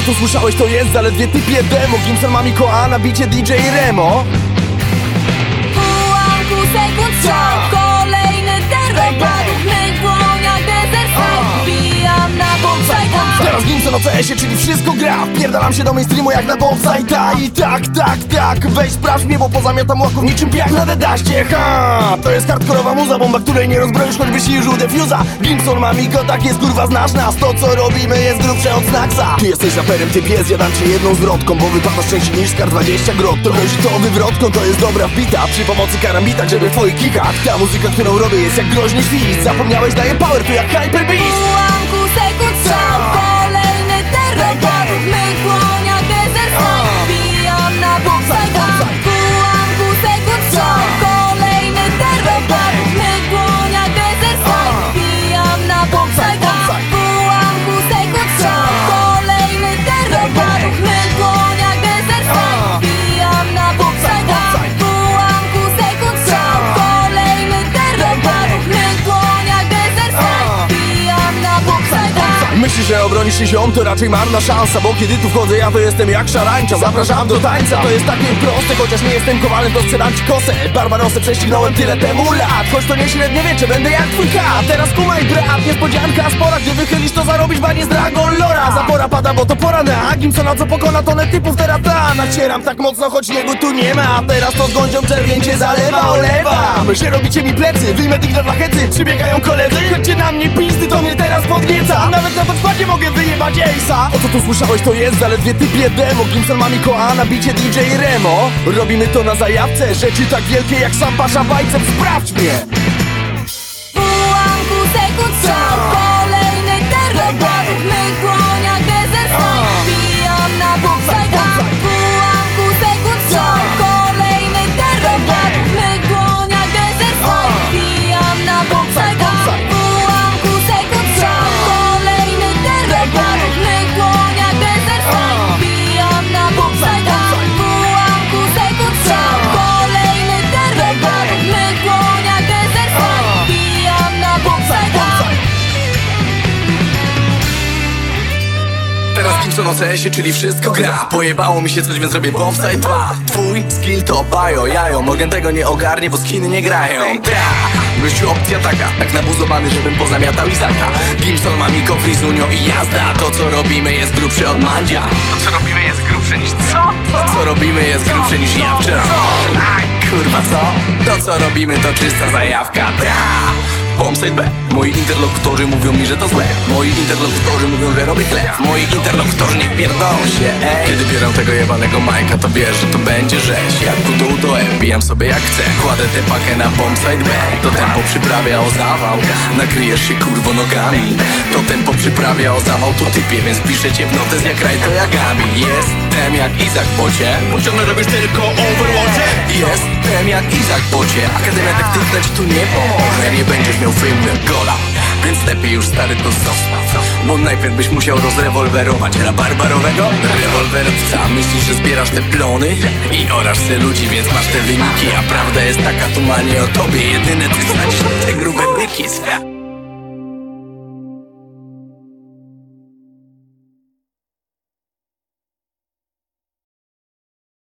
co tu słyszałeś to jest zaledwie typie demo. Gimson ma Miko, a na bicie DJ Remo Gimson o CS-ie, czyli wszystko gra. Wpierdalam się do mainstreamu jak na bombsite I tak, tak, tak, weź sprawdź mnie Bo pozamiatam łaków niczym piach na dedaście. Ha, to jest hardkorowa muza Bomba, której nie rozbroisz, choćbyś i użył defuza Gimson ma Miko, tak jest kurwa, znasz nas. To co robimy jest grubsze od Snacksa Ty jesteś raperem, ty pies, ja dam ci jedną zwrotką Bo wypadasz częściej niż skar 20 grot. Grozi to wywrotką, to jest dobra wbita Przy pomocy karambita, żeby w twoich kikach Ta muzyka, którą robię jest jak groźny świst Zapomniałeś, daje power, to jak Hyper Beast Myślisz, że obronisz się ziom, to raczej marna szansa Bo kiedy tu wchodzę, ja to jestem jak szarańcza. Zapraszam do tańca, to jest takie proste Chociaż nie jestem kowalem, to sprzedam ci kosę. Barbarosę prześcignąłem tyle temu lat Choć to nie średniowiecze, będę jak twój kat. Teraz kumaj brat, niespodzianka spora Gdy wychylisz, to zarobisz banie z Dragon Lora Zapora pada, bo to pora na Gimsona, co pokona tonę typów Teraz ta, nacieram tak mocno, choć niego tu nie ma. A teraz to z gądzią czerwień cię zalewa, olewam Że robicie mi plecy, wyjmę tych na flachety Przybiegają koledzy, chodźcie na mnie pizdy, to mnie teraz podnieca. Nawet na podkładzie mogę wyjebać Ace'a. O co tu słyszałeś to jest zaledwie typie demo. Gimson ma Miko, a na bicie DJ Remo. Robimy to na zajawce, rzeczy tak wielkie jak sam pasza bajcem Sprawdź mnie! Teraz Gimson o CS-ie, czyli wszystko gra. Pojebało mi się coś, więc robię bombsite 2 Twój skill to bajo, jajo. Morgan tego nie ogarnie, bo skiny nie grają. Tra! Gościu opcja taka, tak nabuzowany, żebym pozamiatał Izaka. Gimson ma Miko, Frizunio i jazda. To co robimy jest grubsze od Mandzia. To co robimy jest grubsze niż co? To co robimy jest grubsze niż ja. Wczoraj Aj, kurwa co? To co robimy to czysta zajawka. Tra! Bombsite B. Moi interlokutorzy mówią mi, że to złe. Moi interlokutorzy mówią, że robię chleb Moi interlokutorzy nie pierdolą się, ej. Kiedy biorę tego jebanego majka, to wiesz, że to będzie rzeź. Jak kutuł to M, bijam sobie jak chcę. Kładę tę pakę na bombsite B. To tempo przyprawia o zawał. Nakryjesz się kurwo nogami. To tempo przyprawia o zawał. To typie, więc piszę cię w notes jak raj to jagami Jestem jak Izak bocie. Ciągle robisz tylko Overwatche Jestem jak Izak bocie Akademia taktyczna ci tu nie pomoże. Nie będziesz miał filmu jak gola Więc lepiej już stary to zostaw. Bo najpierw byś musiał rozrewolwerować Ra barbarowego. Rewolwerowca Myślisz, że zbierasz te plony? I orasz se ludzi, więc masz te wyniki. A prawda jest taka, tu ma nie o tobie. Jedyne ty znasz te grube byki